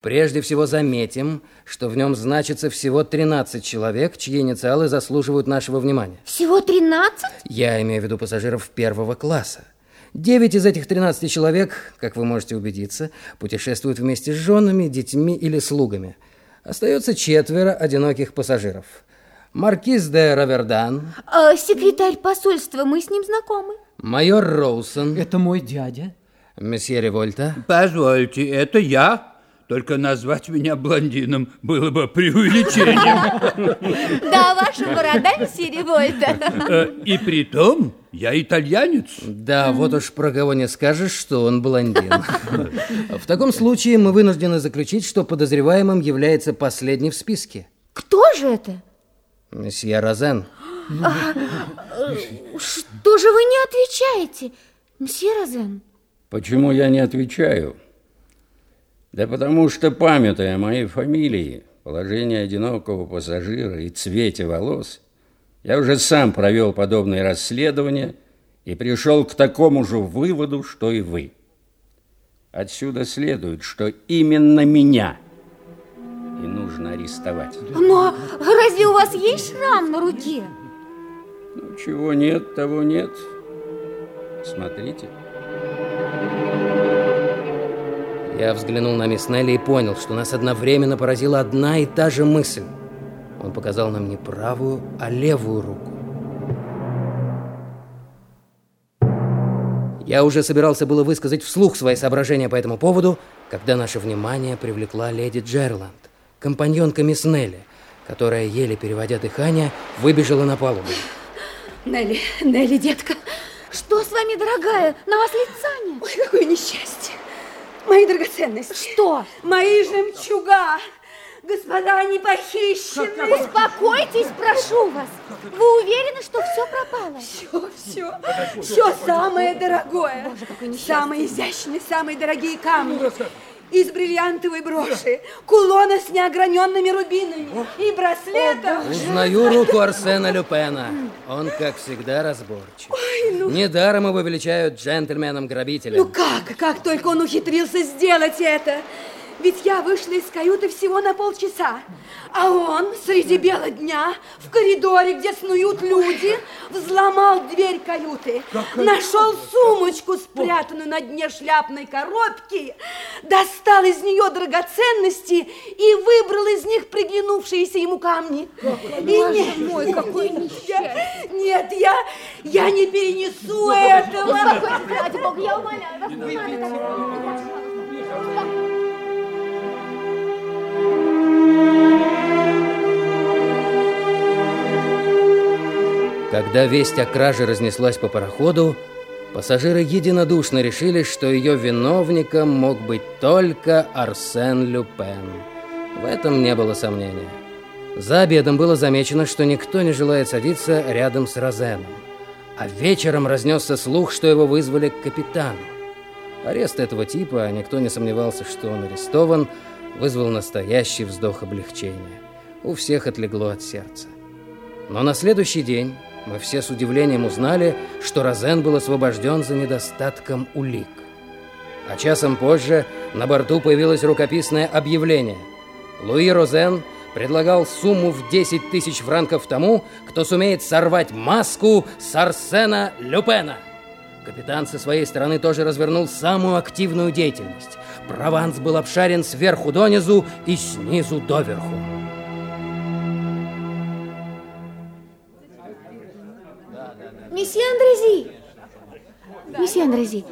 Прежде всего заметим, что в нем значится всего 13 человек, чьи инициалы заслуживают нашего внимания. Всего 13? Я имею в виду пассажиров первого класса. Девять из этих 13 человек, как вы можете убедиться, путешествуют вместе с женами, детьми или слугами. Остается четверо одиноких пассажиров. Маркиз де Равердан. А, секретарь посольства, мы с ним знакомы. Майор Роусон. Это мой дядя. Месье Револьта. Позвольте, это я. Только назвать меня блондином было бы преувеличением. Да, ваша борода, Револьта. Э, и при том, я итальянец. Да, вот уж про кого не скажешь, что он блондин. В таком случае мы вынуждены заключить, что подозреваемым является последний в списке. Кто же это? Месье Розен. А, что же вы не отвечаете, месье Розен? Почему я не отвечаю? Да потому что, памятая о моей фамилии, положении одинокого пассажира и цвете волос, я уже сам провел подобные расследования и пришел к такому же выводу, что и вы. Отсюда следует, что именно меня и нужно арестовать. Но разве у вас есть шрам на руке? Ну, чего нет, того нет. Смотрите. Я взглянул на мисс Нелли и понял, что нас одновременно поразила одна и та же мысль. Он показал нам не правую, а левую руку. Я уже собирался было высказать вслух свои соображения по этому поводу, когда наше внимание привлекла леди Джерланд, компаньонка мисс Нелли, которая, еле переводя дыхание, выбежала на палубу. Нелли, Нелли, детка. Что с вами, дорогая? На вас лица нет. Ой, какое несчастье. Мои драгоценности. Что? Мои жемчуга. Господа, они похищены. Успокойтесь, прошу вас. Вы уверены, что все пропало? Все, все. Все самое дорогое. Боже, самые изящные, самые дорогие камни из бриллиантовой броши, кулона с неограненными рубинами и браслета. Узнаю руку Арсена Люпена. Он, как всегда, разборчив. Ой, ну... Недаром его величают джентльменом-грабителем. Ну как? Как только он ухитрился сделать это? Ведь я вышла из каюты всего на полчаса, а он среди бела дня в коридоре, где снуют люди, взломал дверь каюты, нашел сумочку, спрятанную на дне шляпной коробки, достал из нее драгоценности и выбрал из них приглянувшиеся ему камни. и нет, мой, какой несчастье. Нет, я, я не перенесу этого. Успокойтесь, ради бога, я умоляю вас. Когда весть о краже разнеслась по пароходу, пассажиры единодушно решили, что ее виновником мог быть только Арсен Люпен. В этом не было сомнения. За обедом было замечено, что никто не желает садиться рядом с Розеном. А вечером разнесся слух, что его вызвали к капитану. Арест этого типа, а никто не сомневался, что он арестован, вызвал настоящий вздох облегчения. У всех отлегло от сердца. Но на следующий день мы все с удивлением узнали, что Розен был освобожден за недостатком улик. А часом позже на борту появилось рукописное объявление. Луи Розен предлагал сумму в 10 тысяч франков тому, кто сумеет сорвать маску с Арсена Люпена. Капитан со своей стороны тоже развернул самую активную деятельность. Прованс был обшарен сверху донизу и снизу доверху. Месье Андрези,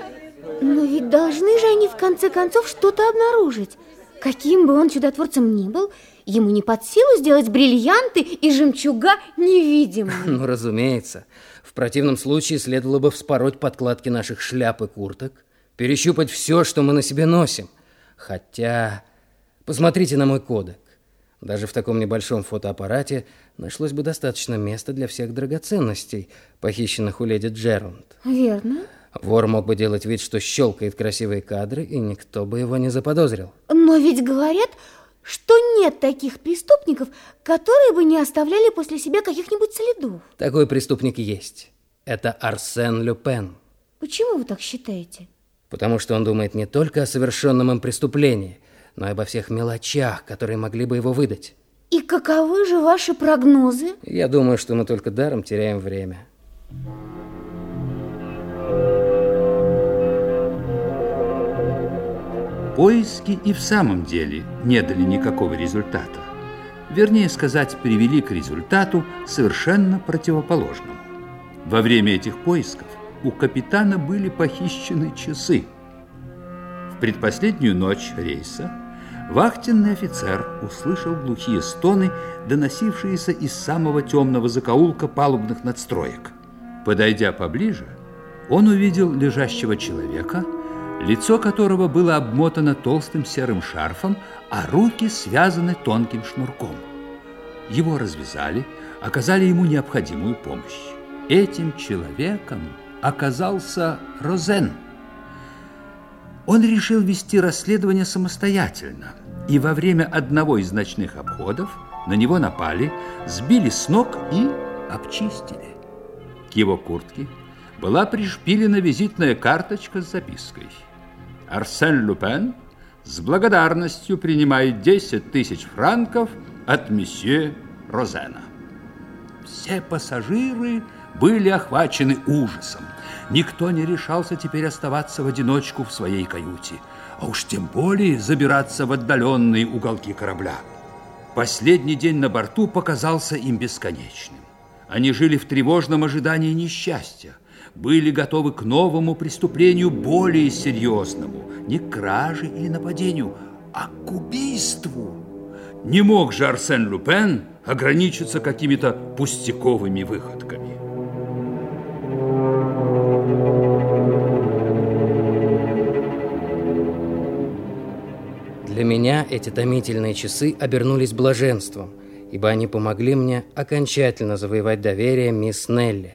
но ведь должны же они в конце концов что-то обнаружить. Каким бы он чудотворцем ни был, ему не под силу сделать бриллианты и жемчуга невидимыми. Ну, разумеется. В противном случае следовало бы вспороть подкладки наших шляп и курток, перещупать все, что мы на себе носим. Хотя, посмотрите на мой кодек. Даже в таком небольшом фотоаппарате нашлось бы достаточно места для всех драгоценностей, похищенных у леди Джералд. Верно. Вор мог бы делать вид, что щелкает красивые кадры, и никто бы его не заподозрил. Но ведь говорят, что нет таких преступников, которые бы не оставляли после себя каких-нибудь следов. Такой преступник есть. Это Арсен Люпен. Почему вы так считаете? Потому что он думает не только о совершенном им преступлении – но и обо всех мелочах, которые могли бы его выдать. И каковы же ваши прогнозы? Я думаю, что мы только даром теряем время. Поиски и в самом деле не дали никакого результата. Вернее сказать, привели к результату совершенно противоположному. Во время этих поисков у капитана были похищены часы. В предпоследнюю ночь рейса вахтенный офицер услышал глухие стоны, доносившиеся из самого темного закоулка палубных надстроек. Подойдя поближе, он увидел лежащего человека – лицо которого было обмотано толстым серым шарфом, а руки связаны тонким шнурком. Его развязали, оказали ему необходимую помощь. Этим человеком оказался Розен. Он решил вести расследование самостоятельно, и во время одного из ночных обходов на него напали, сбили с ног и обчистили. К его куртке была пришпилена визитная карточка с запиской – Арсен Люпен с благодарностью принимает 10 тысяч франков от месье Розена. Все пассажиры были охвачены ужасом. Никто не решался теперь оставаться в одиночку в своей каюте, а уж тем более забираться в отдаленные уголки корабля. Последний день на борту показался им бесконечным. Они жили в тревожном ожидании несчастья – были готовы к новому преступлению более серьезному, не к краже или нападению, а к убийству. Не мог же Арсен Люпен ограничиться какими-то пустяковыми выходками. Для меня эти томительные часы обернулись блаженством, ибо они помогли мне окончательно завоевать доверие мисс Нелли.